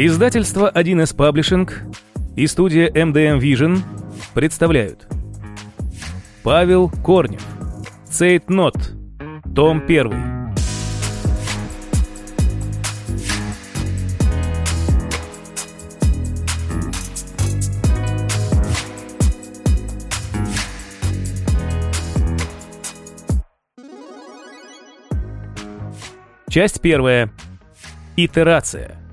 Издательство 1С Паблишинг и студия MDM Vision представляют Павел Корнев Цейтнот Том 1 Часть первая. Итерация.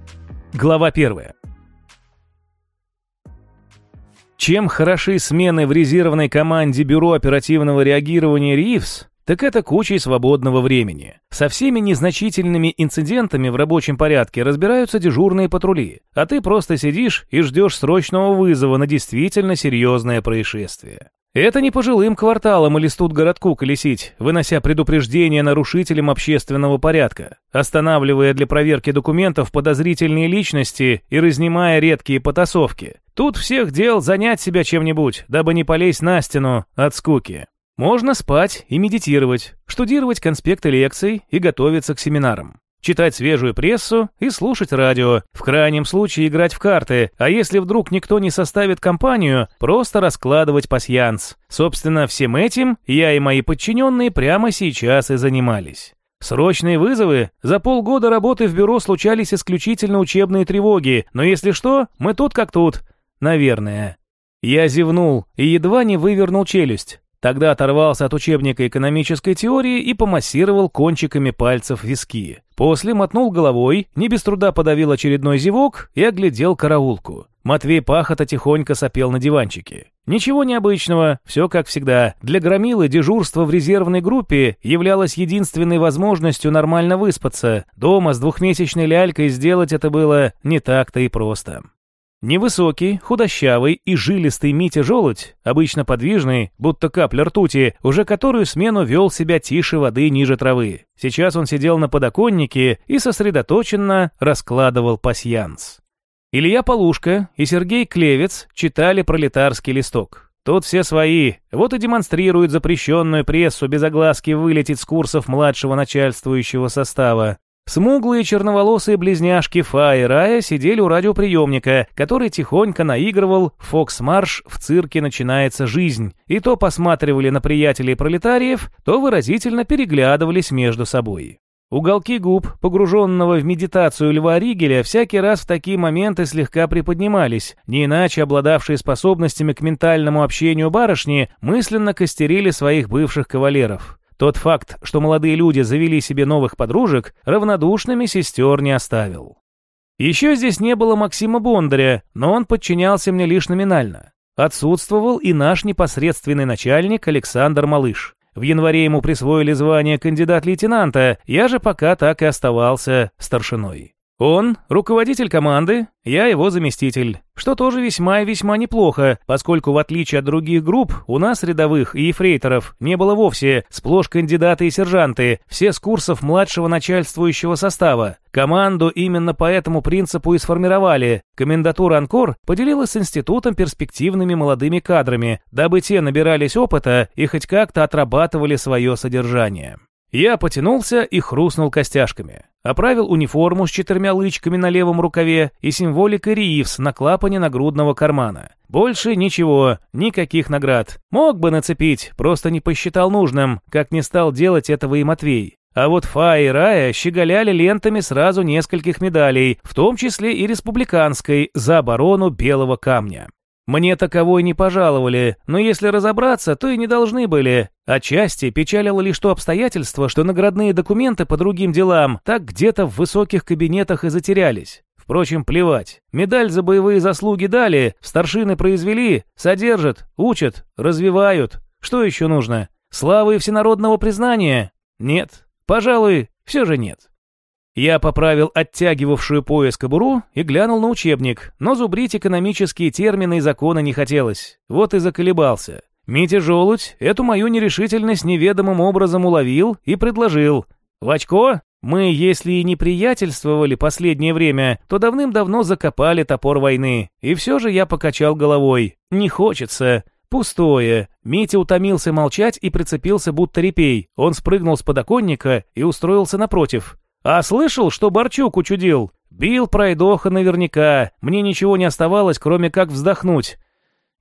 Глава первая. Чем хороши смены в резервной команде Бюро оперативного реагирования РИФС, так это кучей свободного времени. Со всеми незначительными инцидентами в рабочем порядке разбираются дежурные патрули, а ты просто сидишь и ждешь срочного вызова на действительно серьезное происшествие. Это не пожилым кварталам или студгородку колесить, вынося предупреждение нарушителям общественного порядка, останавливая для проверки документов подозрительные личности и разнимая редкие потасовки. Тут всех дел занять себя чем-нибудь, дабы не полезть на стену от скуки. Можно спать и медитировать, штудировать конспекты лекций и готовиться к семинарам читать свежую прессу и слушать радио, в крайнем случае играть в карты, а если вдруг никто не составит компанию, просто раскладывать пасьянс. Собственно, всем этим я и мои подчиненные прямо сейчас и занимались. Срочные вызовы? За полгода работы в бюро случались исключительно учебные тревоги, но если что, мы тут как тут. Наверное. Я зевнул и едва не вывернул челюсть. Тогда оторвался от учебника экономической теории и помассировал кончиками пальцев виски. После мотнул головой, не без труда подавил очередной зевок и оглядел караулку. Матвей Пахота тихонько сопел на диванчике. Ничего необычного, все как всегда. Для Громилы дежурство в резервной группе являлось единственной возможностью нормально выспаться. Дома с двухмесячной лялькой сделать это было не так-то и просто. Невысокий, худощавый и жилистый Митя Желудь, обычно подвижный, будто капля ртути, уже которую смену вел себя тише воды ниже травы. Сейчас он сидел на подоконнике и сосредоточенно раскладывал пасьянс. Илья Полушка и Сергей Клевец читали пролетарский листок. Тут все свои, вот и демонстрируют запрещенную прессу без огласки вылететь с курсов младшего начальствующего состава. Смуглые черноволосые близняшки Фа и Рая сидели у радиоприемника, который тихонько наигрывал «Фокс-марш в цирке начинается жизнь», и то посматривали на приятелей пролетариев, то выразительно переглядывались между собой. Уголки губ, погруженного в медитацию Льва Ригеля, всякий раз в такие моменты слегка приподнимались, не иначе обладавшие способностями к ментальному общению барышни мысленно костерили своих бывших кавалеров. Тот факт, что молодые люди завели себе новых подружек, равнодушными сестер не оставил. Еще здесь не было Максима Бондаря, но он подчинялся мне лишь номинально. Отсутствовал и наш непосредственный начальник Александр Малыш. В январе ему присвоили звание кандидат-лейтенанта, я же пока так и оставался старшиной. Он – руководитель команды, я его заместитель, что тоже весьма и весьма неплохо, поскольку в отличие от других групп, у нас рядовых и ефрейторов не было вовсе, сплошь кандидаты и сержанты, все с курсов младшего начальствующего состава. Команду именно по этому принципу и сформировали. Комендатура Анкор поделилась с институтом перспективными молодыми кадрами, дабы те набирались опыта и хоть как-то отрабатывали свое содержание. Я потянулся и хрустнул костяшками. Оправил униформу с четырьмя лычками на левом рукаве и символикой Риивс на клапане нагрудного кармана. Больше ничего, никаких наград. Мог бы нацепить, просто не посчитал нужным, как не стал делать этого и Матвей. А вот Фа и Рая щеголяли лентами сразу нескольких медалей, в том числе и республиканской, за оборону Белого камня. Мне таковой не пожаловали, но если разобраться, то и не должны были. Отчасти печалило лишь то обстоятельство, что наградные документы по другим делам так где-то в высоких кабинетах и затерялись. Впрочем, плевать. Медаль за боевые заслуги дали, старшины произвели, содержат, учат, развивают. Что еще нужно? Славы и всенародного признания? Нет. Пожалуй, все же нет. Я поправил оттягивавшую пояс кобуру и глянул на учебник, но зубрить экономические термины и законы не хотелось. Вот и заколебался. Митя Желудь эту мою нерешительность неведомым образом уловил и предложил. «Вачко, мы, если и не приятельствовали последнее время, то давным-давно закопали топор войны. И все же я покачал головой. Не хочется. Пустое. Митя утомился молчать и прицепился будто репей. Он спрыгнул с подоконника и устроился напротив. «А слышал, что Борчук учудил? Бил пройдоха наверняка, мне ничего не оставалось, кроме как вздохнуть.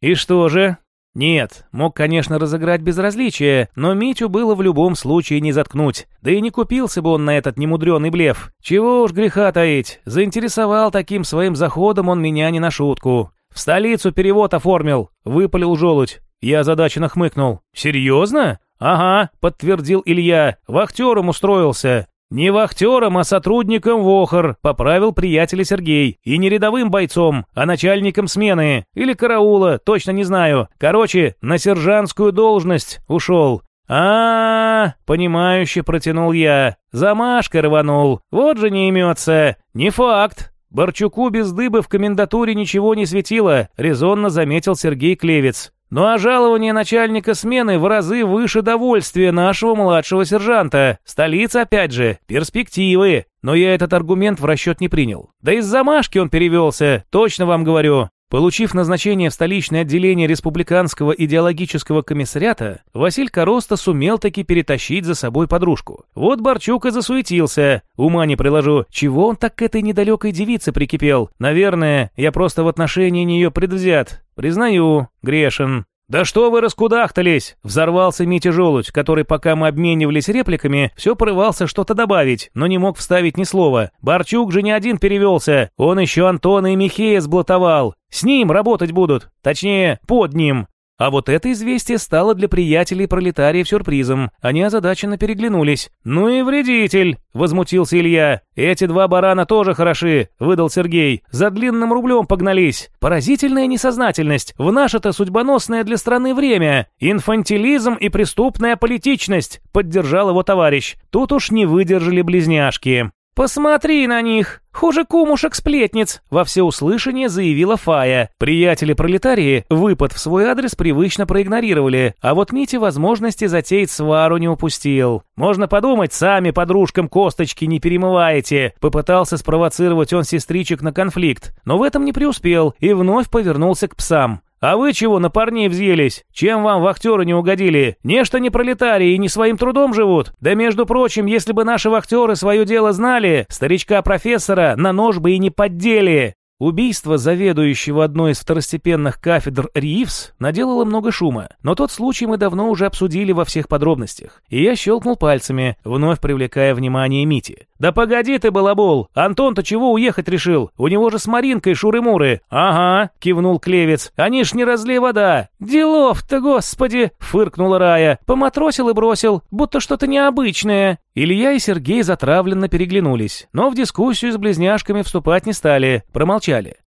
И что же? Нет, мог, конечно, разыграть безразличие, но Митю было в любом случае не заткнуть. Да и не купился бы он на этот немудренный блеф. Чего уж греха таить, заинтересовал таким своим заходом он меня не на шутку. В столицу перевод оформил, выпалил желудь. Я озадаченно хмыкнул. «Серьезно?» «Ага», — подтвердил Илья, — «вахтером устроился». «Не вахтером, а сотрудником ВОХР», — поправил приятеля Сергей. «И не рядовым бойцом, а начальником смены. Или караула, точно не знаю. Короче, на сержантскую должность ушел». А, -а, -а понимающе протянул я. Замашка рванул. Вот же не имется. Не факт. Борчуку без дыбы в комендатуре ничего не светило, резонно заметил Сергей Клевец. Ну а жалование начальника смены в разы выше довольствия нашего младшего сержанта. Столица, опять же, перспективы. Но я этот аргумент в расчет не принял. Да из замашки он перевелся, точно вам говорю. Получив назначение в столичное отделение Республиканского идеологического комиссариата, Василь Короста сумел таки перетащить за собой подружку. Вот Борчук и засуетился. Ума не приложу, чего он так к этой недалекой девице прикипел? Наверное, я просто в отношении нее предвзят. Признаю, грешен. «Да что вы раскудахтались!» – взорвался Митя Желудь, который, пока мы обменивались репликами, все порывался что-то добавить, но не мог вставить ни слова. Барчук же не один перевелся, он еще Антона и Михея сблатовал. С ним работать будут, точнее, под ним. А вот это известие стало для приятелей пролетариев сюрпризом. Они озадаченно переглянулись. «Ну и вредитель!» — возмутился Илья. «Эти два барана тоже хороши», — выдал Сергей. «За длинным рублем погнались. Поразительная несознательность. В наше-то судьбоносное для страны время. Инфантилизм и преступная политичность», — поддержал его товарищ. Тут уж не выдержали близняшки. «Посмотри на них! Хуже кумушек-сплетниц!» Во всеуслышание заявила Фая. Приятели-пролетарии выпад в свой адрес привычно проигнорировали, а вот Митя возможности затеять свару не упустил. «Можно подумать, сами подружкам косточки не перемываете!» Попытался спровоцировать он сестричек на конфликт, но в этом не преуспел и вновь повернулся к псам. «А вы чего на парней взъелись? Чем вам вахтеры не угодили? Нечто не пролетарии и не своим трудом живут? Да между прочим, если бы наши вахтеры свое дело знали, старичка-профессора на нож бы и не поддели!» Убийство заведующего одной из второстепенных кафедр Ривс наделало много шума, но тот случай мы давно уже обсудили во всех подробностях, и я щелкнул пальцами, вновь привлекая внимание Мити. «Да погоди ты, балабол! Антон-то чего уехать решил? У него же с Маринкой шуры-муры!» «Ага!» — кивнул Клевец. «Они ж не разлей вода!» «Делов-то, господи!» — фыркнула Рая. «Поматросил и бросил, будто что-то необычное!» Илья и Сергей затравленно переглянулись, но в дискуссию с близняшками вступать не стали, промолчали.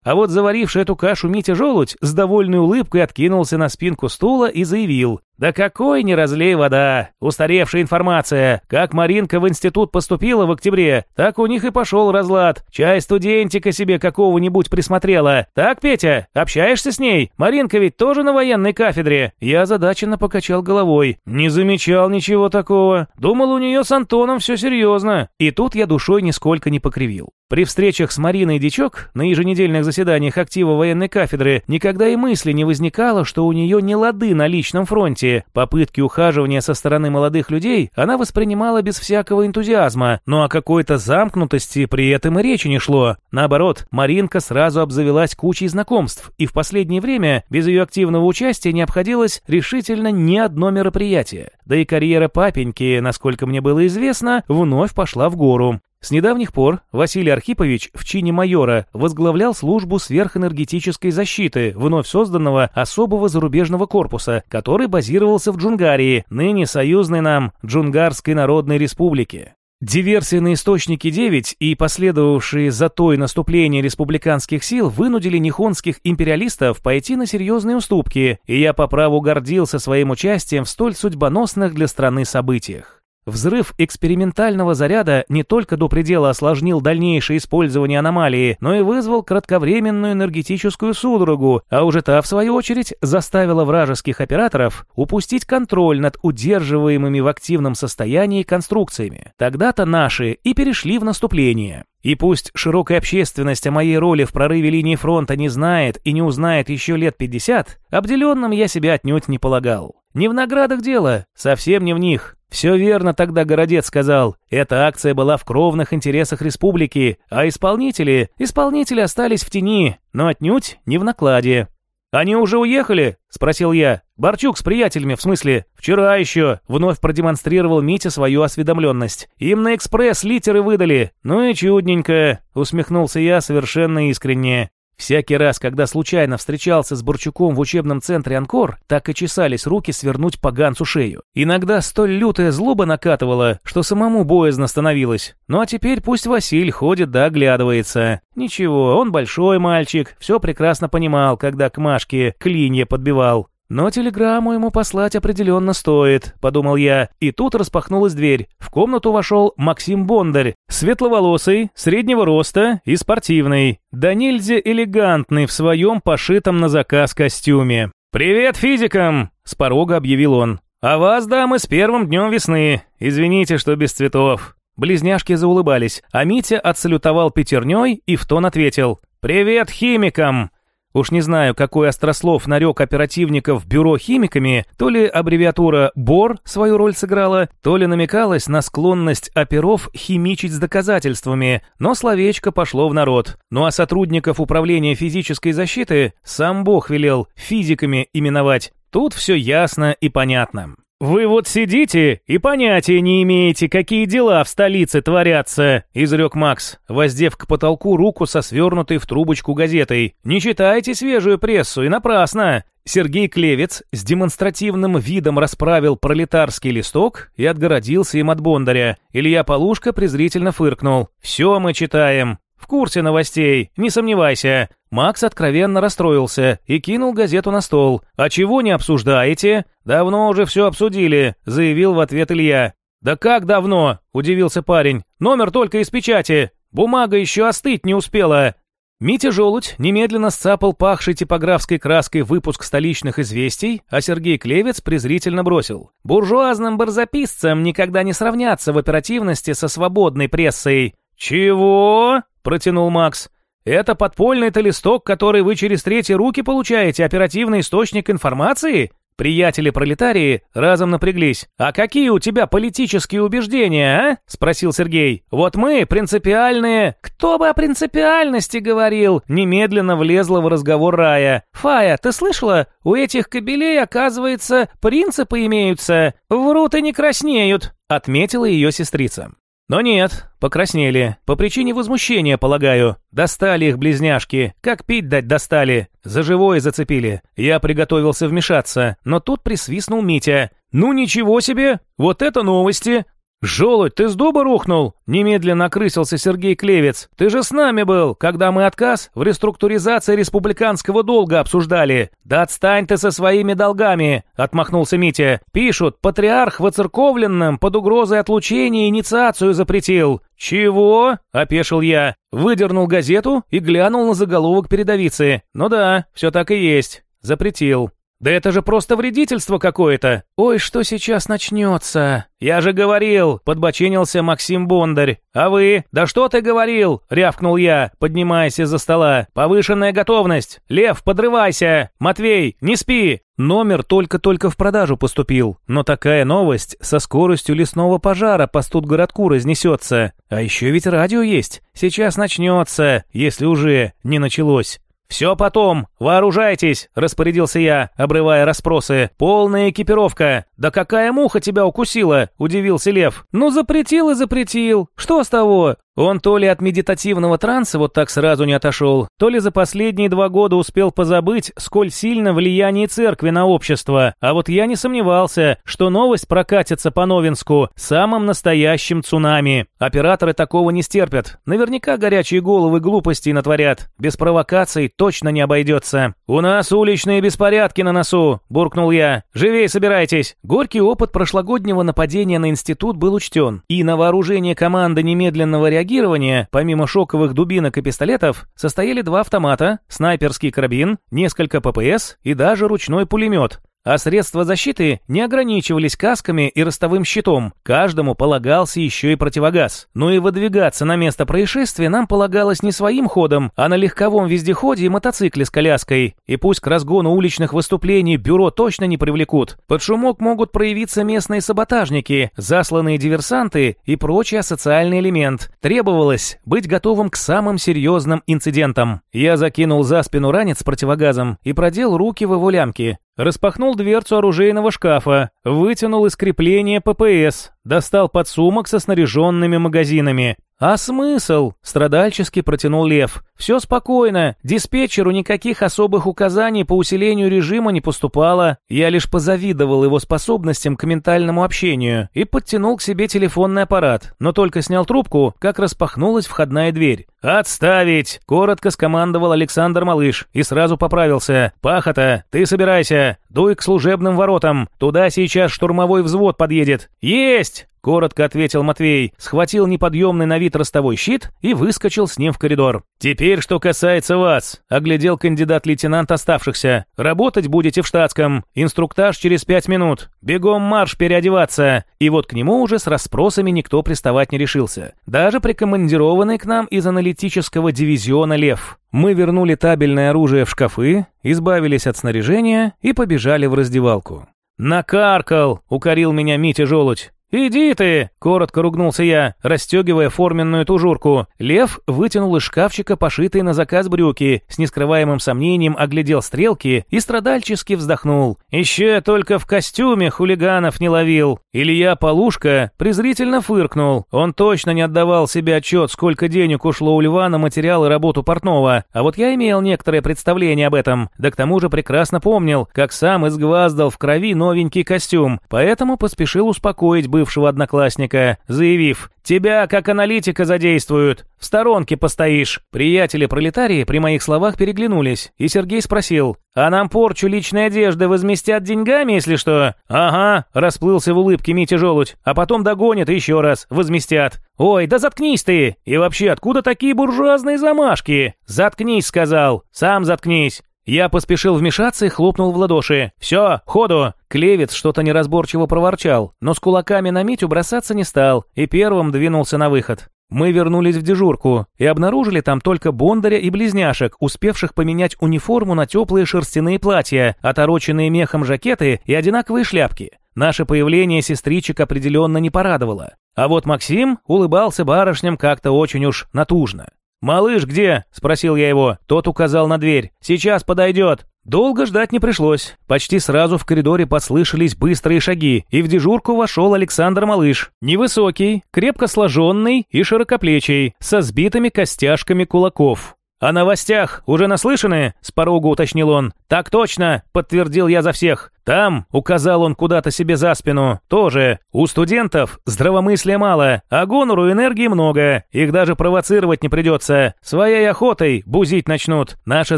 А вот заваривший эту кашу Митя Желудь с довольной улыбкой откинулся на спинку стула и заявил. «Да какой не разлей вода! Устаревшая информация! Как Маринка в институт поступила в октябре, так у них и пошел разлад. Чай студентика себе какого-нибудь присмотрела. Так, Петя, общаешься с ней? Маринка ведь тоже на военной кафедре?» Я озадаченно покачал головой. «Не замечал ничего такого. Думал, у нее с Антоном все серьезно». И тут я душой нисколько не покривил. При встречах с Мариной Дичок на еженедельных заседаниях актива военной кафедры никогда и мысли не возникало, что у нее не лады на личном фронте. Попытки ухаживания со стороны молодых людей она воспринимала без всякого энтузиазма, но о какой-то замкнутости при этом и речи не шло. Наоборот, Маринка сразу обзавелась кучей знакомств, и в последнее время без ее активного участия не обходилось решительно ни одно мероприятие. Да и карьера папеньки, насколько мне было известно, вновь пошла в гору. С недавних пор Василий Архипович в чине майора возглавлял службу сверхэнергетической защиты вновь созданного особого зарубежного корпуса, который базировался в Джунгарии, ныне союзной нам Джунгарской Народной Республике. Диверсии на Источнике 9 и последовавшие за той наступления республиканских сил вынудили нихонских империалистов пойти на серьезные уступки, и я по праву гордился своим участием в столь судьбоносных для страны событиях. Взрыв экспериментального заряда не только до предела осложнил дальнейшее использование аномалии, но и вызвал кратковременную энергетическую судорогу, а уже та, в свою очередь, заставила вражеских операторов упустить контроль над удерживаемыми в активном состоянии конструкциями. Тогда-то наши и перешли в наступление. И пусть широкая общественность о моей роли в прорыве линии фронта не знает и не узнает еще лет 50, обделенным я себя отнюдь не полагал. Не в наградах дело, совсем не в них. Все верно тогда Городец сказал. Эта акция была в кровных интересах республики, а исполнители, исполнители остались в тени, но отнюдь не в накладе. «Они уже уехали?» – спросил я. «Борчук с приятелями, в смысле?» «Вчера еще», – вновь продемонстрировал Митя свою осведомленность. «Им на экспресс литеры выдали. Ну и чудненько», – усмехнулся я совершенно искренне. Всякий раз, когда случайно встречался с Борчуком в учебном центре «Анкор», так и чесались руки свернуть поганцу шею. Иногда столь лютая злоба накатывала, что самому боязно становилось. Ну а теперь пусть Василь ходит да оглядывается. Ничего, он большой мальчик, все прекрасно понимал, когда к Машке клинья подбивал. «Но телеграмму ему послать определенно стоит», — подумал я. И тут распахнулась дверь. В комнату вошел Максим Бондарь, светловолосый, среднего роста и спортивный. Да нельзя элегантный в своем пошитом на заказ костюме. «Привет физикам!» — с порога объявил он. «А вас, дамы, с первым днем весны. Извините, что без цветов». Близняшки заулыбались, а Митя отсалютовал пятерней и в тон ответил. «Привет химикам!» Уж не знаю, какой острослов нарек оперативников бюро химиками, то ли аббревиатура БОР свою роль сыграла, то ли намекалась на склонность оперов химичить с доказательствами, но словечко пошло в народ. Ну а сотрудников управления физической защиты сам Бог велел физиками именовать. Тут все ясно и понятно. «Вы вот сидите и понятия не имеете, какие дела в столице творятся», — изрек Макс, воздев к потолку руку со свернутой в трубочку газетой. «Не читайте свежую прессу, и напрасно. Сергей Клевец с демонстративным видом расправил пролетарский листок и отгородился им от Бондаря. Илья Полушка презрительно фыркнул. «Все мы читаем. В курсе новостей, не сомневайся. Макс откровенно расстроился и кинул газету на стол. «А чего не обсуждаете?» «Давно уже все обсудили», — заявил в ответ Илья. «Да как давно?» — удивился парень. «Номер только из печати. Бумага еще остыть не успела». Митя Желудь немедленно сцапал пахшей типографской краской выпуск столичных известий, а Сергей Клевец презрительно бросил. «Буржуазным барзаписцам никогда не сравняться в оперативности со свободной прессой». «Чего?» – протянул Макс. «Это подпольный-то листок, который вы через третьи руки получаете, оперативный источник информации?» Приятели-пролетарии разом напряглись. «А какие у тебя политические убеждения, а?» – спросил Сергей. «Вот мы принципиальные...» «Кто бы о принципиальности говорил?» – немедленно влезла в разговор Рая. «Фая, ты слышала? У этих кобелей, оказывается, принципы имеются. Врут и не краснеют», – отметила ее сестрица. Но нет, покраснели. По причине возмущения, полагаю. Достали их близняшки. Как пить дать достали. За живое зацепили. Я приготовился вмешаться, но тут присвистнул Митя. «Ну ничего себе! Вот это новости! «Желудь, ты с дуба рухнул?» – немедленно окрысился Сергей Клевец. «Ты же с нами был, когда мы отказ в реструктуризации республиканского долга обсуждали. Да отстань ты со своими долгами!» – отмахнулся Митя. «Пишут, патриарх воцерковленным под угрозой отлучения инициацию запретил». «Чего?» – опешил я. Выдернул газету и глянул на заголовок передовицы. «Ну да, все так и есть. Запретил». «Да это же просто вредительство какое-то! Ой, что сейчас начнется!» «Я же говорил!» — подбочинился Максим Бондарь. «А вы? Да что ты говорил?» — рявкнул я, поднимаясь из-за стола. «Повышенная готовность! Лев, подрывайся! Матвей, не спи!» Номер только-только в продажу поступил, но такая новость со скоростью лесного пожара по студгородку разнесется. А еще ведь радио есть. Сейчас начнется, если уже не началось. «Все потом! Вооружайтесь!» – распорядился я, обрывая расспросы. «Полная экипировка! Да какая муха тебя укусила?» – удивился Лев. «Ну запретил и запретил! Что с того? Он то ли от медитативного транса вот так сразу не отошел, то ли за последние два года успел позабыть, сколь сильно влияние церкви на общество. А вот я не сомневался, что новость прокатится по Новинску самым настоящим цунами. Операторы такого не стерпят. Наверняка горячие головы глупостей натворят. Без провокаций точно не обойдется. «У нас уличные беспорядки на носу», – буркнул я. «Живей собирайтесь». Горький опыт прошлогоднего нападения на институт был учтен. И на вооружение команды немедленного реагирования реагирования, помимо шоковых дубинок и пистолетов, состояли два автомата, снайперский карабин, несколько ППС и даже ручной пулемет. А средства защиты не ограничивались касками и ростовым щитом. Каждому полагался еще и противогаз. Ну и выдвигаться на место происшествия нам полагалось не своим ходом, а на легковом вездеходе и мотоцикле с коляской. И пусть к разгону уличных выступлений бюро точно не привлекут. Под шумок могут проявиться местные саботажники, засланные диверсанты и прочий асоциальный элемент. Требовалось быть готовым к самым серьезным инцидентам. Я закинул за спину ранец с противогазом и продел руки в его лямки. Распахнул дверцу оружейного шкафа, вытянул из крепления ППС, достал подсумок со снаряженными магазинами. «А смысл?» – страдальчески протянул Лев. «Все спокойно. Диспетчеру никаких особых указаний по усилению режима не поступало. Я лишь позавидовал его способностям к ментальному общению и подтянул к себе телефонный аппарат, но только снял трубку, как распахнулась входная дверь. «Отставить!» – коротко скомандовал Александр Малыш и сразу поправился. «Пахота, ты собирайся. Дуй к служебным воротам. Туда сейчас штурмовой взвод подъедет. Есть!» Коротко ответил Матвей, схватил неподъемный на вид ростовой щит и выскочил с ним в коридор. «Теперь, что касается вас», — оглядел кандидат-лейтенант оставшихся. «Работать будете в штатском. Инструктаж через пять минут. Бегом марш переодеваться». И вот к нему уже с расспросами никто приставать не решился. Даже прикомандированный к нам из аналитического дивизиона «Лев». Мы вернули табельное оружие в шкафы, избавились от снаряжения и побежали в раздевалку. «Накаркал!» — укорил меня Митя Желудь. «Иди ты!» – коротко ругнулся я, расстегивая форменную тужурку. Лев вытянул из шкафчика пошитые на заказ брюки, с нескрываемым сомнением оглядел стрелки и страдальчески вздохнул. «Еще я только в костюме хулиганов не ловил!» Илья Полушка презрительно фыркнул. Он точно не отдавал себе отчет, сколько денег ушло у Льва на материал и работу портного, а вот я имел некоторое представление об этом, да к тому же прекрасно помнил, как сам изгваздал в крови новенький костюм, поэтому поспешил успокоить бы бывшего одноклассника, заявив «Тебя, как аналитика, задействуют. В сторонке постоишь». Приятели-пролетарии при моих словах переглянулись, и Сергей спросил «А нам порчу личной одежды возместят деньгами, если что?» «Ага», — расплылся в улыбке Митя Желудь, «а потом догонят еще раз, возместят». «Ой, да заткнись ты! И вообще, откуда такие буржуазные замашки?» «Заткнись», — сказал. «Сам заткнись». Я поспешил вмешаться и хлопнул в ладоши. «Все, ходу!» Клевец что-то неразборчиво проворчал, но с кулаками на Митю бросаться не стал и первым двинулся на выход. Мы вернулись в дежурку и обнаружили там только Бондаря и близняшек, успевших поменять униформу на теплые шерстяные платья, отороченные мехом жакеты и одинаковые шляпки. Наше появление сестричек определенно не порадовало. А вот Максим улыбался барышням как-то очень уж натужно. «Малыш где?» – спросил я его. Тот указал на дверь. «Сейчас подойдет». Долго ждать не пришлось. Почти сразу в коридоре послышались быстрые шаги, и в дежурку вошел Александр Малыш. Невысокий, крепко сложенный и широкоплечий, со сбитыми костяшками кулаков. «О новостях уже наслышаны?» – с порога уточнил он. «Так точно!» – подтвердил я за всех. Там, указал он куда-то себе за спину, тоже. У студентов здравомыслия мало, а гонору энергии много. Их даже провоцировать не придется. Своей охотой бузить начнут. Наша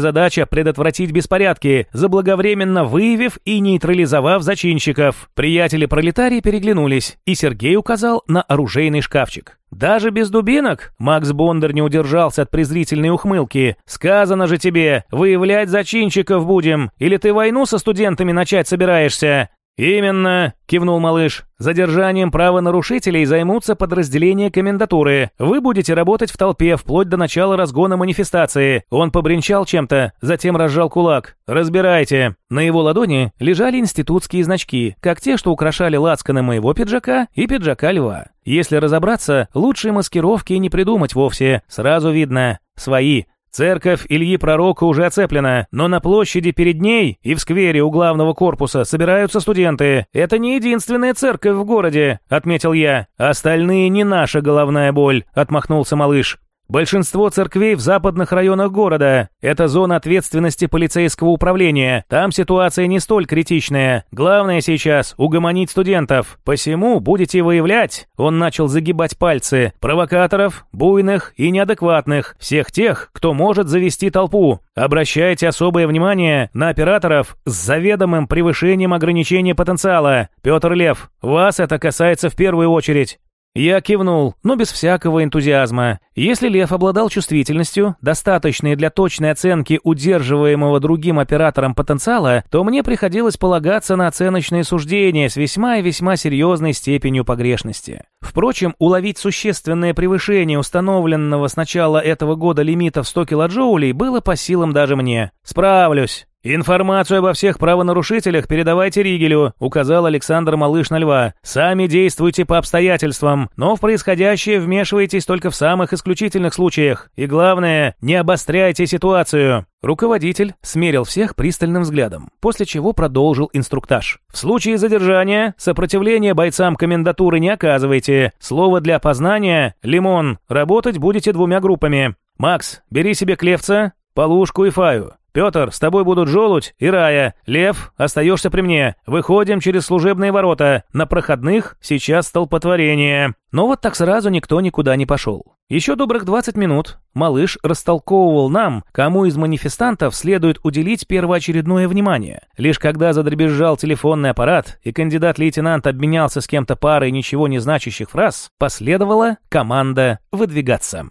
задача предотвратить беспорядки, заблаговременно выявив и нейтрализовав зачинщиков. Приятели-пролетарии переглянулись, и Сергей указал на оружейный шкафчик. «Даже без дубинок?» Макс Бондар не удержался от презрительной ухмылки. «Сказано же тебе, выявлять зачинщиков будем. Или ты войну со студентами начать собираешься?» «Именно», — кивнул малыш. «Задержанием правонарушителей займутся подразделения комендатуры. Вы будете работать в толпе вплоть до начала разгона манифестации». Он побренчал чем-то, затем разжал кулак. «Разбирайте». На его ладони лежали институтские значки, как те, что украшали лацканы моего пиджака и пиджака льва. Если разобраться, лучшей маскировки не придумать вовсе. Сразу видно. Свои. Церковь Ильи Пророка уже оцеплена, но на площади перед ней и в сквере у главного корпуса собираются студенты. Это не единственная церковь в городе, отметил я. Остальные не наша головная боль, отмахнулся малыш. Большинство церквей в западных районах города. Это зона ответственности полицейского управления. Там ситуация не столь критичная. Главное сейчас угомонить студентов. Посему будете выявлять, он начал загибать пальцы, провокаторов, буйных и неадекватных, всех тех, кто может завести толпу. Обращайте особое внимание на операторов с заведомым превышением ограничения потенциала. Петр Лев, вас это касается в первую очередь. Я кивнул, но без всякого энтузиазма. Если лев обладал чувствительностью, достаточной для точной оценки удерживаемого другим оператором потенциала, то мне приходилось полагаться на оценочные суждения с весьма и весьма серьезной степенью погрешности. Впрочем, уловить существенное превышение установленного с начала этого года лимита в 100 килоджоулей было по силам даже мне. Справлюсь. «Информацию обо всех правонарушителях передавайте Ригелю», указал Александр Малыш на льва. «Сами действуйте по обстоятельствам, но в происходящее вмешивайтесь только в самых исключительных случаях. И главное, не обостряйте ситуацию». Руководитель смерил всех пристальным взглядом, после чего продолжил инструктаж. «В случае задержания сопротивления бойцам комендатуры не оказывайте. Слово для опознания – лимон. Работать будете двумя группами. Макс, бери себе клевца, полушку и фаю. «Петр, с тобой будут Желудь и Рая. Лев, остаешься при мне. Выходим через служебные ворота. На проходных сейчас столпотворение». Но вот так сразу никто никуда не пошел. Еще добрых 20 минут малыш растолковывал нам, кому из манифестантов следует уделить первоочередное внимание. Лишь когда задребезжал телефонный аппарат и кандидат-лейтенант обменялся с кем-то парой ничего не значащих фраз, последовала команда выдвигаться.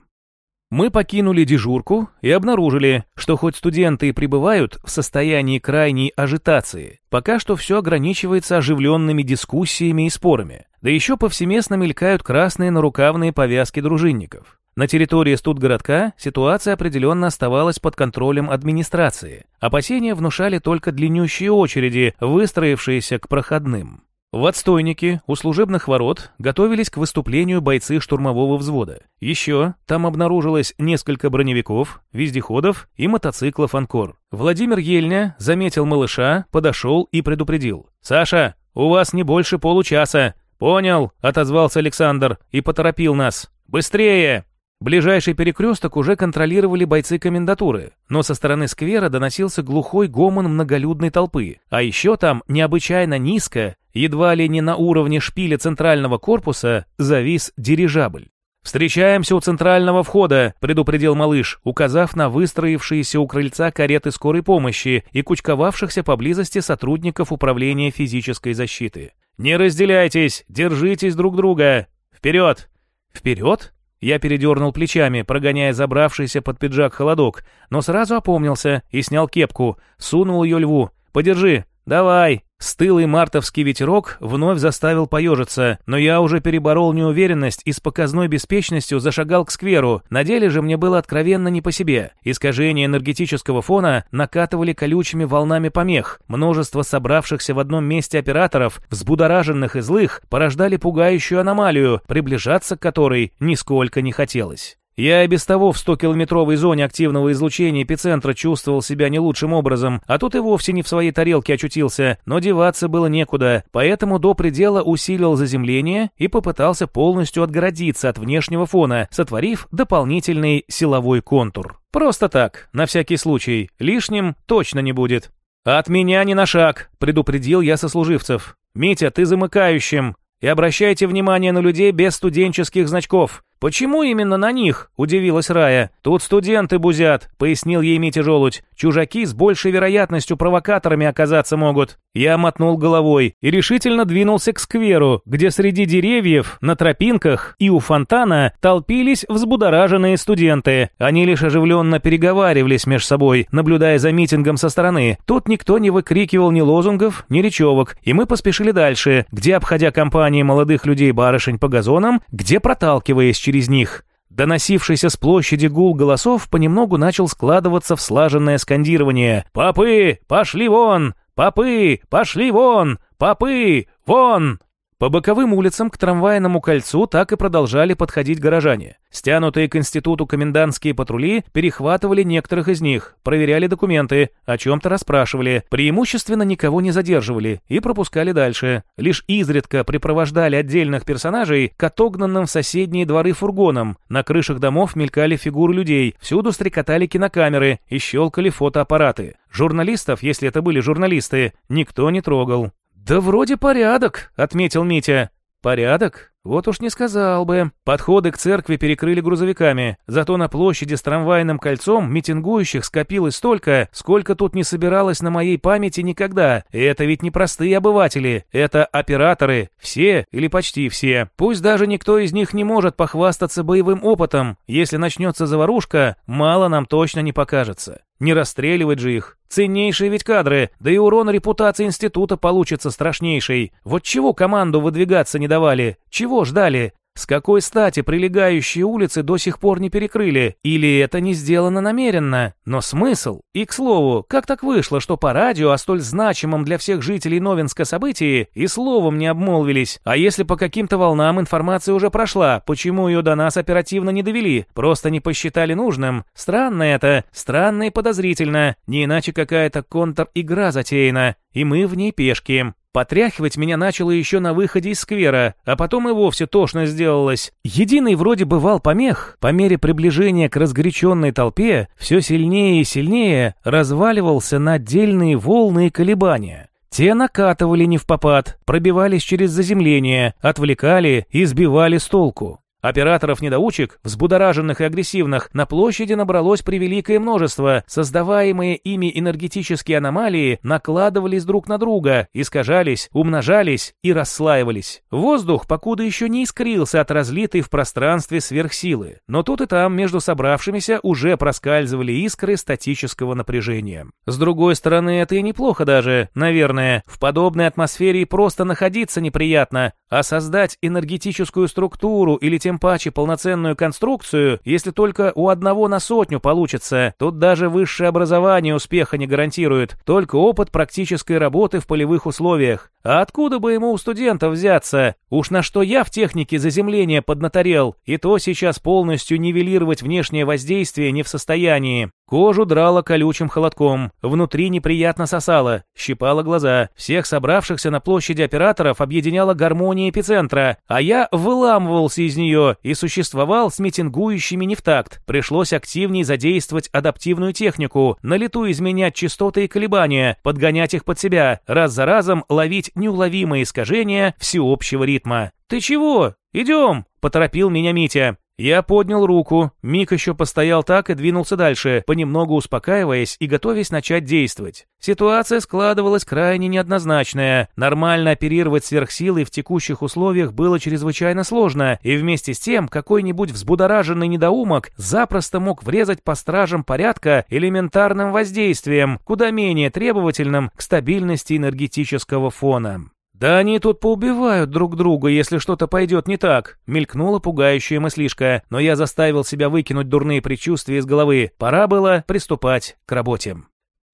Мы покинули дежурку и обнаружили, что хоть студенты и пребывают в состоянии крайней ажитации, пока что все ограничивается оживленными дискуссиями и спорами. Да еще повсеместно мелькают красные нарукавные повязки дружинников. На территории студгородка ситуация определенно оставалась под контролем администрации. Опасения внушали только длиннющие очереди, выстроившиеся к проходным. В отстойнике у служебных ворот готовились к выступлению бойцы штурмового взвода. Еще там обнаружилось несколько броневиков, вездеходов и мотоциклов «Анкор». Владимир Ельня заметил малыша, подошел и предупредил. «Саша, у вас не больше получаса». «Понял», — отозвался Александр и поторопил нас. «Быстрее!» Ближайший перекресток уже контролировали бойцы комендатуры, но со стороны сквера доносился глухой гомон многолюдной толпы, а еще там необычайно низко, едва ли не на уровне шпиля центрального корпуса, завис дирижабль. «Встречаемся у центрального входа», — предупредил малыш, указав на выстроившиеся у крыльца кареты скорой помощи и кучковавшихся поблизости сотрудников управления физической защиты. «Не разделяйтесь, держитесь друг друга! Вперед!» «Вперед?» Я передернул плечами, прогоняя забравшийся под пиджак холодок, но сразу опомнился и снял кепку, сунул ее льву. «Подержи! Давай!» Стылый мартовский ветерок вновь заставил поежиться, но я уже переборол неуверенность и с показной беспечностью зашагал к скверу. На деле же мне было откровенно не по себе. Искажения энергетического фона накатывали колючими волнами помех. Множество собравшихся в одном месте операторов, взбудораженных и злых, порождали пугающую аномалию, приближаться к которой нисколько не хотелось. Я и без того в 100-километровой зоне активного излучения эпицентра чувствовал себя не лучшим образом, а тут и вовсе не в своей тарелке очутился, но деваться было некуда, поэтому до предела усилил заземление и попытался полностью отгородиться от внешнего фона, сотворив дополнительный силовой контур. Просто так, на всякий случай, лишним точно не будет. «От меня не на шаг», — предупредил я сослуживцев. «Митя, ты замыкающим, и обращайте внимание на людей без студенческих значков. «Почему именно на них?» – удивилась Рая. «Тут студенты бузят», – пояснил ей Митя Желудь. «Чужаки с большей вероятностью провокаторами оказаться могут». Я мотнул головой и решительно двинулся к скверу, где среди деревьев, на тропинках и у фонтана толпились взбудораженные студенты. Они лишь оживленно переговаривались между собой, наблюдая за митингом со стороны. Тут никто не выкрикивал ни лозунгов, ни речевок, и мы поспешили дальше, где, обходя компании молодых людей-барышень по газонам, где проталкиваясь через через них. Доносившийся с площади гул голосов понемногу начал складываться в слаженное скандирование «Попы, пошли вон! Попы, пошли вон! Попы, вон!» По боковым улицам к трамвайному кольцу так и продолжали подходить горожане. Стянутые к институту комендантские патрули перехватывали некоторых из них, проверяли документы, о чем-то расспрашивали, преимущественно никого не задерживали и пропускали дальше. Лишь изредка припровождали отдельных персонажей к отогнанным в соседние дворы фургонам. На крышах домов мелькали фигуры людей, всюду стрекотали кинокамеры и щелкали фотоаппараты. Журналистов, если это были журналисты, никто не трогал. «Да вроде порядок», — отметил Митя. «Порядок? Вот уж не сказал бы. Подходы к церкви перекрыли грузовиками, зато на площади с трамвайным кольцом митингующих скопилось столько, сколько тут не собиралось на моей памяти никогда. И это ведь не простые обыватели, это операторы, все или почти все. Пусть даже никто из них не может похвастаться боевым опытом, если начнется заварушка, мало нам точно не покажется. Не расстреливать же их. Ценнейшие ведь кадры, да и урон репутации института получится страшнейший. Вот чего команду выдвигаться не давали? Чего ждали? С какой стати прилегающие улицы до сих пор не перекрыли? Или это не сделано намеренно? Но смысл? И, к слову, как так вышло, что по радио о столь значимом для всех жителей Новинска событии и словом не обмолвились? А если по каким-то волнам информация уже прошла, почему ее до нас оперативно не довели? Просто не посчитали нужным? Странно это, странно и подозрительно. Не иначе какая-то контр-игра затеяна, и мы в ней пешки. Потряхивать меня начало еще на выходе из сквера, а потом и вовсе тошно сделалось. Единый вроде бывал помех, по мере приближения к разгоряченной толпе, все сильнее и сильнее разваливался на отдельные волны и колебания. Те накатывали не в попад, пробивались через заземление, отвлекали и сбивали с толку. Операторов-недоучек, взбудораженных и агрессивных, на площади набралось превеликое множество. Создаваемые ими энергетические аномалии накладывались друг на друга, искажались, умножались и расслаивались. Воздух покуда еще не искрился от разлитой в пространстве сверхсилы, но тут и там между собравшимися уже проскальзывали искры статического напряжения. С другой стороны, это и неплохо даже, наверное. В подобной атмосфере просто находиться неприятно, а создать энергетическую структуру или тем паче полноценную конструкцию, если только у одного на сотню получится. Тут даже высшее образование успеха не гарантирует, только опыт практической работы в полевых условиях. А откуда бы ему у студентов взяться? Уж на что я в технике заземления поднаторел, и то сейчас полностью нивелировать внешнее воздействие не в состоянии. Кожу драло колючим холодком, внутри неприятно сосало, щипало глаза. Всех собравшихся на площади операторов объединяла гармония эпицентра, а я выламывался из нее и существовал с митингующими не в такт. Пришлось активнее задействовать адаптивную технику, на лету изменять частоты и колебания, подгонять их под себя, раз за разом ловить неуловимые искажения всеобщего ритма. «Ты чего? Идем!» – поторопил меня Митя. Я поднял руку, Мик еще постоял так и двинулся дальше, понемногу успокаиваясь и готовясь начать действовать. Ситуация складывалась крайне неоднозначная. Нормально оперировать сверхсилой в текущих условиях было чрезвычайно сложно, и вместе с тем какой-нибудь взбудораженный недоумок запросто мог врезать по стражам порядка элементарным воздействием, куда менее требовательным к стабильности энергетического фона. «Да они тут поубивают друг друга, если что-то пойдет не так», — мелькнула пугающая мыслишка, но я заставил себя выкинуть дурные предчувствия из головы. Пора было приступать к работе.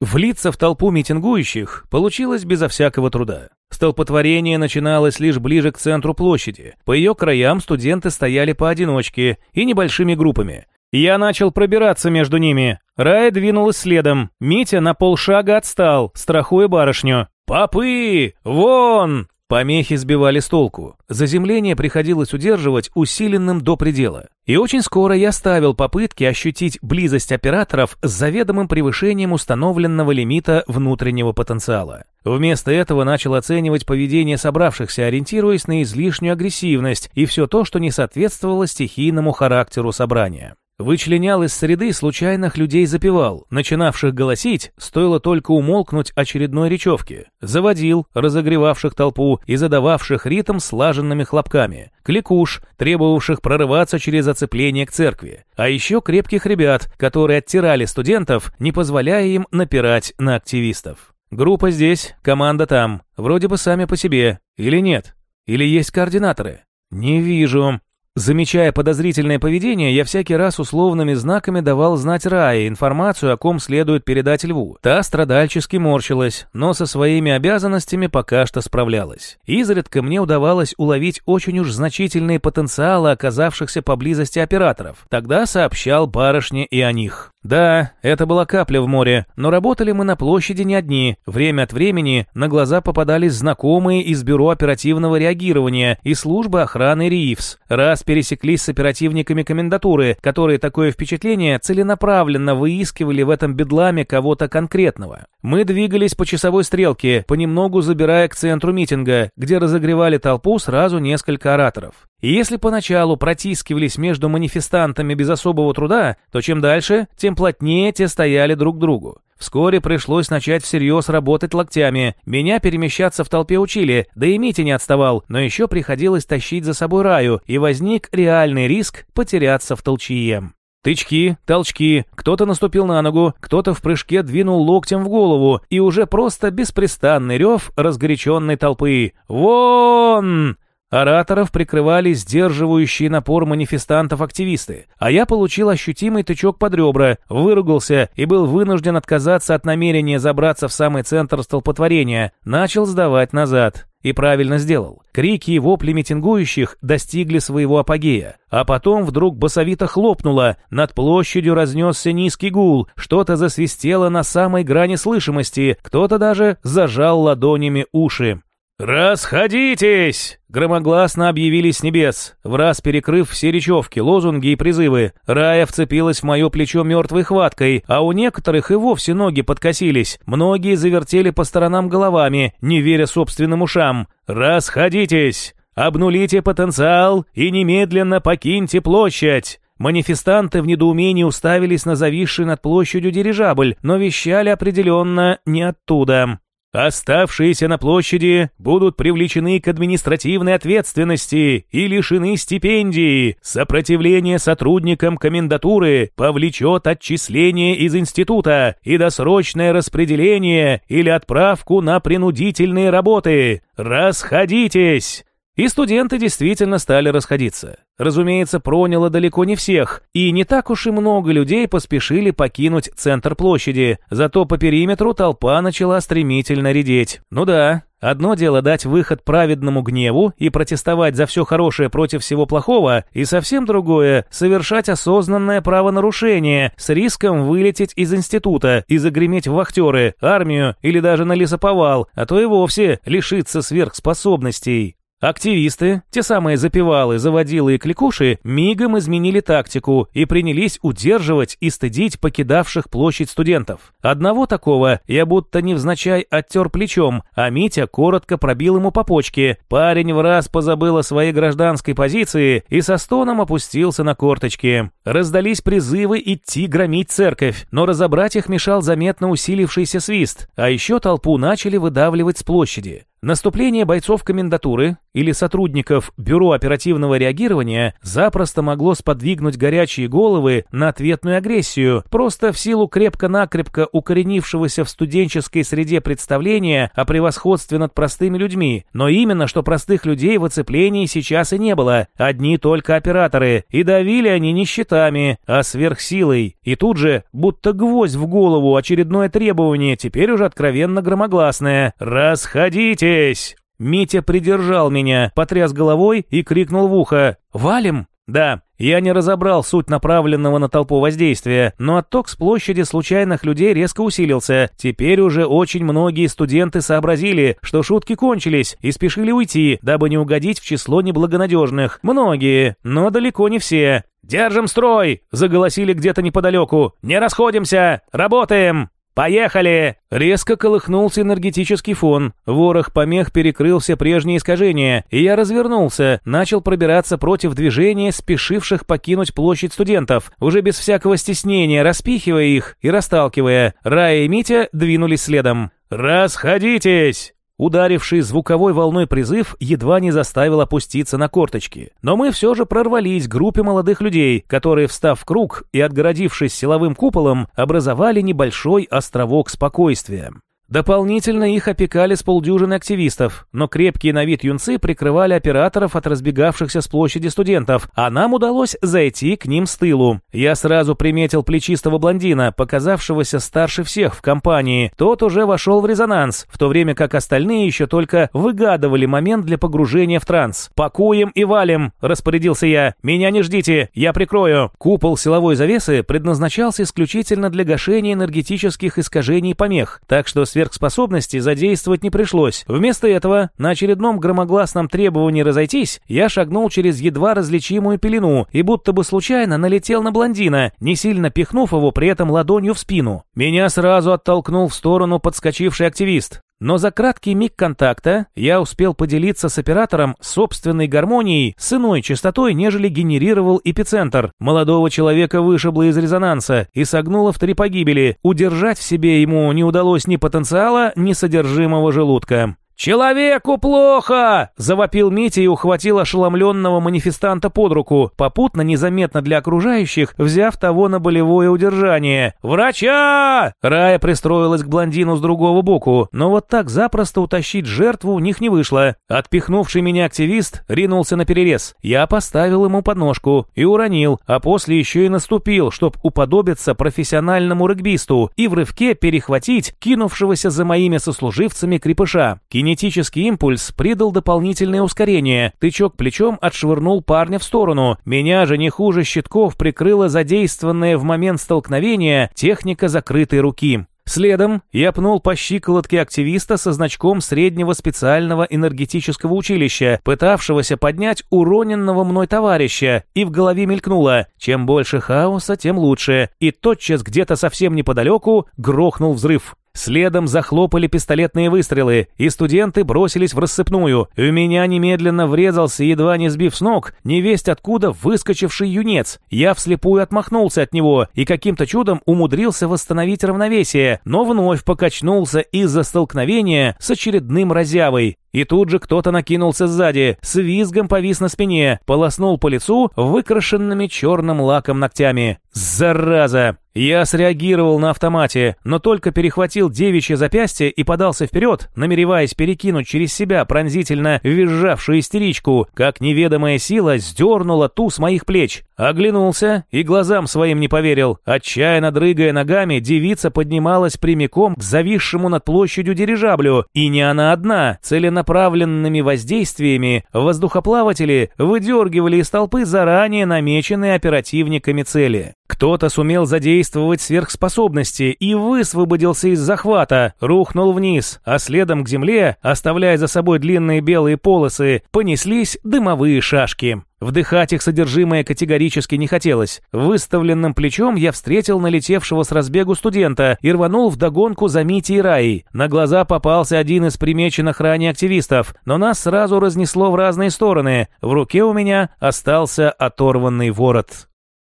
Влиться в толпу митингующих получилось безо всякого труда. Столпотворение начиналось лишь ближе к центру площади. По ее краям студенты стояли поодиночке и небольшими группами. Я начал пробираться между ними. Рая двинулась следом. Митя на полшага отстал, страхуя барышню. «Попы! Вон!» Помехи сбивали с толку. Заземление приходилось удерживать усиленным до предела. И очень скоро я ставил попытки ощутить близость операторов с заведомым превышением установленного лимита внутреннего потенциала. Вместо этого начал оценивать поведение собравшихся, ориентируясь на излишнюю агрессивность и все то, что не соответствовало стихийному характеру собрания. Вычленял из среды случайных людей-запевал, начинавших голосить, стоило только умолкнуть очередной речевки. Заводил, разогревавших толпу и задававших ритм слаженными хлопками. Кликуш, требовавших прорываться через оцепление к церкви. А еще крепких ребят, которые оттирали студентов, не позволяя им напирать на активистов. Группа здесь, команда там. Вроде бы сами по себе. Или нет? Или есть координаторы? Не вижу. Замечая подозрительное поведение, я всякий раз условными знаками давал знать Рае информацию, о ком следует передать льву. Та страдальчески морщилась, но со своими обязанностями пока что справлялась. Изредка мне удавалось уловить очень уж значительные потенциалы оказавшихся поблизости операторов. Тогда сообщал барышне и о них. Да, это была капля в море, но работали мы на площади не одни. Время от времени на глаза попадались знакомые из Бюро оперативного реагирования и службы охраны РИИФС. Раз пересеклись с оперативниками комендатуры, которые такое впечатление целенаправленно выискивали в этом бедламе кого-то конкретного. Мы двигались по часовой стрелке, понемногу забирая к центру митинга, где разогревали толпу сразу несколько ораторов. И если поначалу протискивались между манифестантами без особого труда, то чем дальше, тем плотнее те стояли друг к другу. Вскоре пришлось начать всерьез работать локтями. Меня перемещаться в толпе учили, да и Митя не отставал, но еще приходилось тащить за собой Раю, и возник реальный риск потеряться в толчье. Тычки, толчки, кто-то наступил на ногу, кто-то в прыжке двинул локтем в голову, и уже просто беспрестанный рев разгоряченной толпы. «Вон!» Ораторов прикрывали сдерживающие напор манифестантов активисты, а я получил ощутимый тычок под ребра, выругался и был вынужден отказаться от намерения забраться в самый центр столпотворения, начал сдавать назад. И правильно сделал. Крики и вопли митингующих достигли своего апогея. А потом вдруг басовито хлопнуло, над площадью разнесся низкий гул, что-то засвистело на самой грани слышимости, кто-то даже зажал ладонями уши. «Расходитесь!» — громогласно объявили с небес, в раз перекрыв все речевки, лозунги и призывы. Рая вцепилась в мое плечо мертвой хваткой, а у некоторых и вовсе ноги подкосились. Многие завертели по сторонам головами, не веря собственным ушам. «Расходитесь! Обнулите потенциал и немедленно покиньте площадь!» Манифестанты в недоумении уставились на зависший над площадью дирижабль, но вещали определенно не оттуда. Оставшиеся на площади будут привлечены к административной ответственности и лишены стипендии. Сопротивление сотрудникам комендатуры повлечет отчисление из института и досрочное распределение или отправку на принудительные работы. Расходитесь! И студенты действительно стали расходиться. Разумеется, проняло далеко не всех, и не так уж и много людей поспешили покинуть центр площади, зато по периметру толпа начала стремительно редеть. Ну да, Одно дело дать выход праведному гневу и протестовать за все хорошее против всего плохого, и совсем другое — совершать осознанное правонарушение с риском вылететь из института и загреметь в вахтеры, армию или даже на лесоповал, а то и вовсе лишиться сверхспособностей. Активисты, те самые запевалы, заводилы и кликуши, мигом изменили тактику и принялись удерживать и стыдить покидавших площадь студентов. Одного такого я будто невзначай оттер плечом, а Митя коротко пробил ему по почке. Парень в раз позабыл о своей гражданской позиции и со стоном опустился на корточки. Раздались призывы идти громить церковь, но разобрать их мешал заметно усилившийся свист, а еще толпу начали выдавливать с площади. Наступление бойцов комендатуры или сотрудников Бюро оперативного реагирования запросто могло сподвигнуть горячие головы на ответную агрессию, просто в силу крепко-накрепко укоренившегося в студенческой среде представления о превосходстве над простыми людьми. Но именно что простых людей в оцеплении сейчас и не было, одни только операторы, и давили они не щитами, а сверхсилой. И тут же, будто гвоздь в голову, очередное требование, теперь уже откровенно громогласное «Расходите!» Здесь!» Митя придержал меня, потряс головой и крикнул в ухо «Валим!» Да, я не разобрал суть направленного на толпу воздействия, но отток с площади случайных людей резко усилился. Теперь уже очень многие студенты сообразили, что шутки кончились и спешили уйти, дабы не угодить в число неблагонадежных. Многие, но далеко не все. «Держим строй!» — заголосили где-то неподалеку. «Не расходимся! Работаем!» «Поехали!» Резко колыхнулся энергетический фон. Ворох помех перекрыл все прежние искажения, и я развернулся, начал пробираться против движения спешивших покинуть площадь студентов, уже без всякого стеснения, распихивая их и расталкивая. Рая и Митя двинулись следом. «Расходитесь!» Ударивший звуковой волной призыв едва не заставил опуститься на корточки. Но мы все же прорвались к группе молодых людей, которые, встав в круг и отгородившись силовым куполом, образовали небольшой островок спокойствия. Дополнительно их опекали с полдюжины активистов, но крепкие на вид юнцы прикрывали операторов от разбегавшихся с площади студентов, а нам удалось зайти к ним с тылу. Я сразу приметил плечистого блондина, показавшегося старше всех в компании. Тот уже вошел в резонанс, в то время как остальные еще только выгадывали момент для погружения в транс. «Пакуем и валим!» – распорядился я. «Меня не ждите, я прикрою!» Купол силовой завесы предназначался исключительно для гашения энергетических искажений помех, так что сверхспособности задействовать не пришлось. Вместо этого, на очередном громогласном требовании разойтись, я шагнул через едва различимую пелену и будто бы случайно налетел на блондина, не сильно пихнув его при этом ладонью в спину. Меня сразу оттолкнул в сторону подскочивший активист. Но за краткий миг контакта я успел поделиться с оператором собственной гармонией с иной частотой, нежели генерировал эпицентр. Молодого человека вышибло из резонанса и согнуло в три погибели. Удержать в себе ему не удалось ни потенциала, ни содержимого желудка. «Человеку плохо!» – завопил Митя и ухватил ошеломленного манифестанта под руку, попутно незаметно для окружающих, взяв того на болевое удержание. «Врача!» Рая пристроилась к блондину с другого боку, но вот так запросто утащить жертву у них не вышло. Отпихнувший меня активист ринулся на перерез. Я поставил ему подножку и уронил, а после еще и наступил, чтоб уподобиться профессиональному регбисту и в рывке перехватить кинувшегося за моими сослуживцами крепыша. Кинетический импульс придал дополнительное ускорение. Тычок плечом отшвырнул парня в сторону. Меня же не хуже щитков прикрыла задействованная в момент столкновения техника закрытой руки. Следом я пнул по щиколотке активиста со значком среднего специального энергетического училища, пытавшегося поднять уроненного мной товарища, и в голове мелькнуло «чем больше хаоса, тем лучше», и тотчас где-то совсем неподалеку грохнул взрыв. Следом захлопали пистолетные выстрелы, и студенты бросились в рассыпную. У меня немедленно врезался, едва не сбив с ног, невесть откуда выскочивший юнец. Я вслепую отмахнулся от него и каким-то чудом умудрился восстановить равновесие, но вновь покачнулся из-за столкновения с очередным разявой. И тут же кто-то накинулся сзади, с визгом повис на спине, полоснул по лицу выкрашенными черным лаком ногтями. «Зараза!» Я среагировал на автомате, но только перехватил девичье запястье и подался вперед, намереваясь перекинуть через себя пронзительно визжавшую истеричку, как неведомая сила сдернула ту с моих плеч. Оглянулся и глазам своим не поверил. Отчаянно дрыгая ногами, девица поднималась прямиком к зависшему над площадью дирижаблю. И не она одна, целенаправленными воздействиями воздухоплаватели выдергивали из толпы заранее намеченные оперативниками цели. Кто-то сумел задействовать сверхспособности и высвободился из захвата, рухнул вниз, а следом к земле, оставляя за собой длинные белые полосы, понеслись дымовые шашки. Вдыхать их содержимое категорически не хотелось. Выставленным плечом я встретил налетевшего с разбегу студента и рванул вдогонку за Мити и Раей. На глаза попался один из примеченных ранее активистов, но нас сразу разнесло в разные стороны. В руке у меня остался оторванный ворот.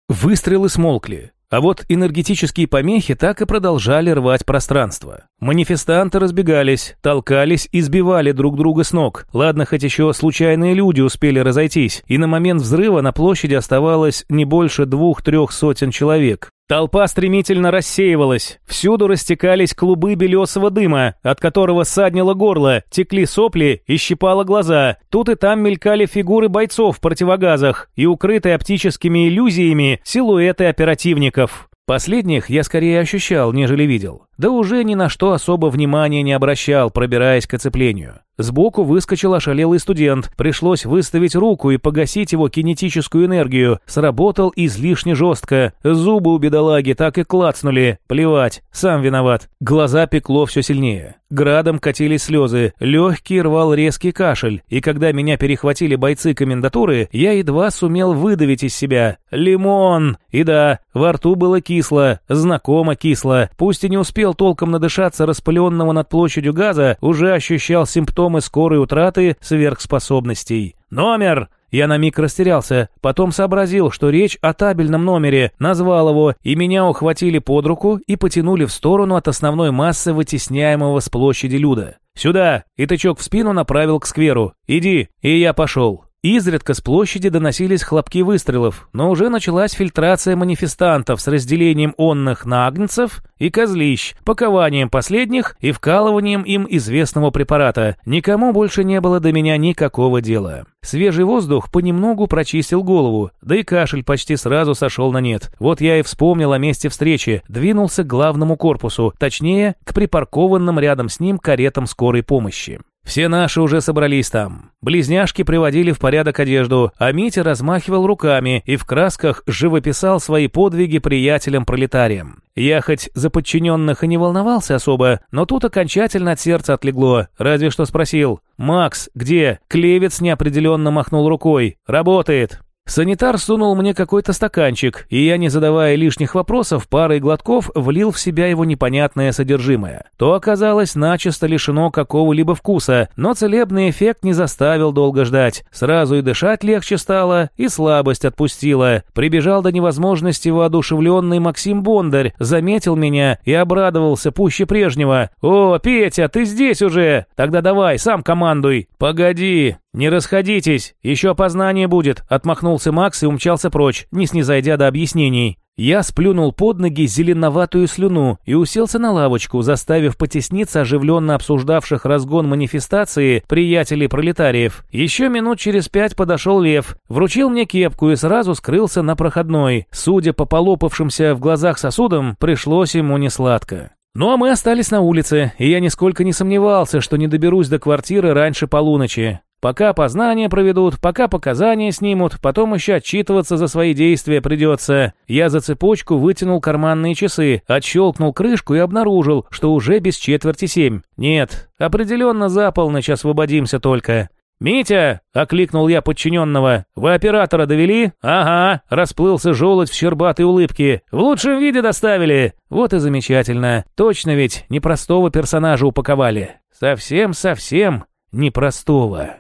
Выстрелы смолкли. А вот энергетические помехи так и продолжали рвать пространство. Манифестанты разбегались, толкались и сбивали друг друга с ног. Ладно, хоть еще случайные люди успели разойтись, и на момент взрыва на площади оставалось не больше двух-трех сотен человек. Толпа стремительно рассеивалась, всюду растекались клубы белесого дыма, от которого саднило горло, текли сопли и щипало глаза. Тут и там мелькали фигуры бойцов в противогазах и укрытые оптическими иллюзиями силуэты оперативников. Последних я скорее ощущал, нежели видел. Да уже ни на что особо внимания не обращал, пробираясь к оцеплению. Сбоку выскочил ошалелый студент. Пришлось выставить руку и погасить его кинетическую энергию. Сработал излишне жестко. Зубы у бедолаги так и клацнули. Плевать, сам виноват. Глаза пекло все сильнее. Градом катились слезы, легкий рвал резкий кашель, и когда меня перехватили бойцы комендатуры, я едва сумел выдавить из себя «Лимон!» И да, во рту было кисло, знакомо кисло, пусть и не успел толком надышаться распыленного над площадью газа, уже ощущал симптомы скорой утраты сверхспособностей. «Номер!» Я на миг растерялся, потом сообразил, что речь о табельном номере, назвал его, и меня ухватили под руку и потянули в сторону от основной массы вытесняемого с площади люда. «Сюда!» и тычок в спину направил к скверу. «Иди!» и я пошел. Изредка с площади доносились хлопки выстрелов, но уже началась фильтрация манифестантов с разделением онных на агнцев и козлищ, пакованием последних и вкалыванием им известного препарата. Никому больше не было до меня никакого дела. Свежий воздух понемногу прочистил голову, да и кашель почти сразу сошел на нет. Вот я и вспомнил о месте встречи, двинулся к главному корпусу, точнее, к припаркованным рядом с ним каретам скорой помощи. Все наши уже собрались там. Близняшки приводили в порядок одежду, а Митя размахивал руками и в красках живописал свои подвиги приятелям-пролетариям. Я хоть за подчиненных и не волновался особо, но тут окончательно от сердца отлегло, разве что спросил «Макс, где?» Клевец неопределенно махнул рукой. «Работает». Санитар сунул мне какой-то стаканчик, и я, не задавая лишних вопросов, парой глотков влил в себя его непонятное содержимое. То оказалось начисто лишено какого-либо вкуса, но целебный эффект не заставил долго ждать. Сразу и дышать легче стало, и слабость отпустила. Прибежал до невозможности воодушевленный Максим Бондарь, заметил меня и обрадовался пуще прежнего. «О, Петя, ты здесь уже! Тогда давай, сам командуй!» «Погоди, не расходитесь, еще опознание будет», — отмахнулся Макс и умчался прочь, не снизойдя до объяснений. Я сплюнул под ноги зеленоватую слюну и уселся на лавочку, заставив потесниться оживленно обсуждавших разгон манифестации приятелей пролетариев. Еще минут через пять подошел Лев, вручил мне кепку и сразу скрылся на проходной. Судя по полопавшимся в глазах сосудам, пришлось ему несладко. Ну а мы остались на улице, и я нисколько не сомневался, что не доберусь до квартиры раньше полуночи. Пока познания проведут, пока показания снимут, потом еще отчитываться за свои действия придется. Я за цепочку вытянул карманные часы, отщелкнул крышку и обнаружил, что уже без четверти семь. Нет, определенно за полночь освободимся только. «Митя!» — окликнул я подчиненного. «Вы оператора довели?» «Ага!» — расплылся желудь в щербатой улыбке. «В лучшем виде доставили!» «Вот и замечательно. Точно ведь непростого персонажа упаковали. Совсем-совсем непростого».